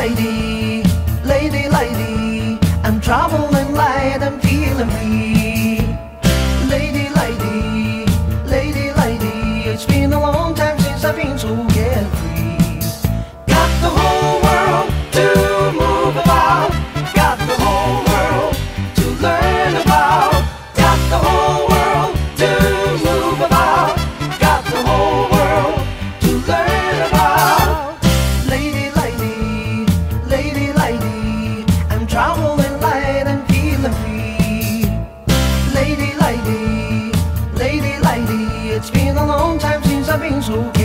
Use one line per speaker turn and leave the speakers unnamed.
lady, lady, lady. I'm traveling light, I'm feeling free. traveling light and feeling free. Lady, lady, lady, lady, it's been a long time since I've been so.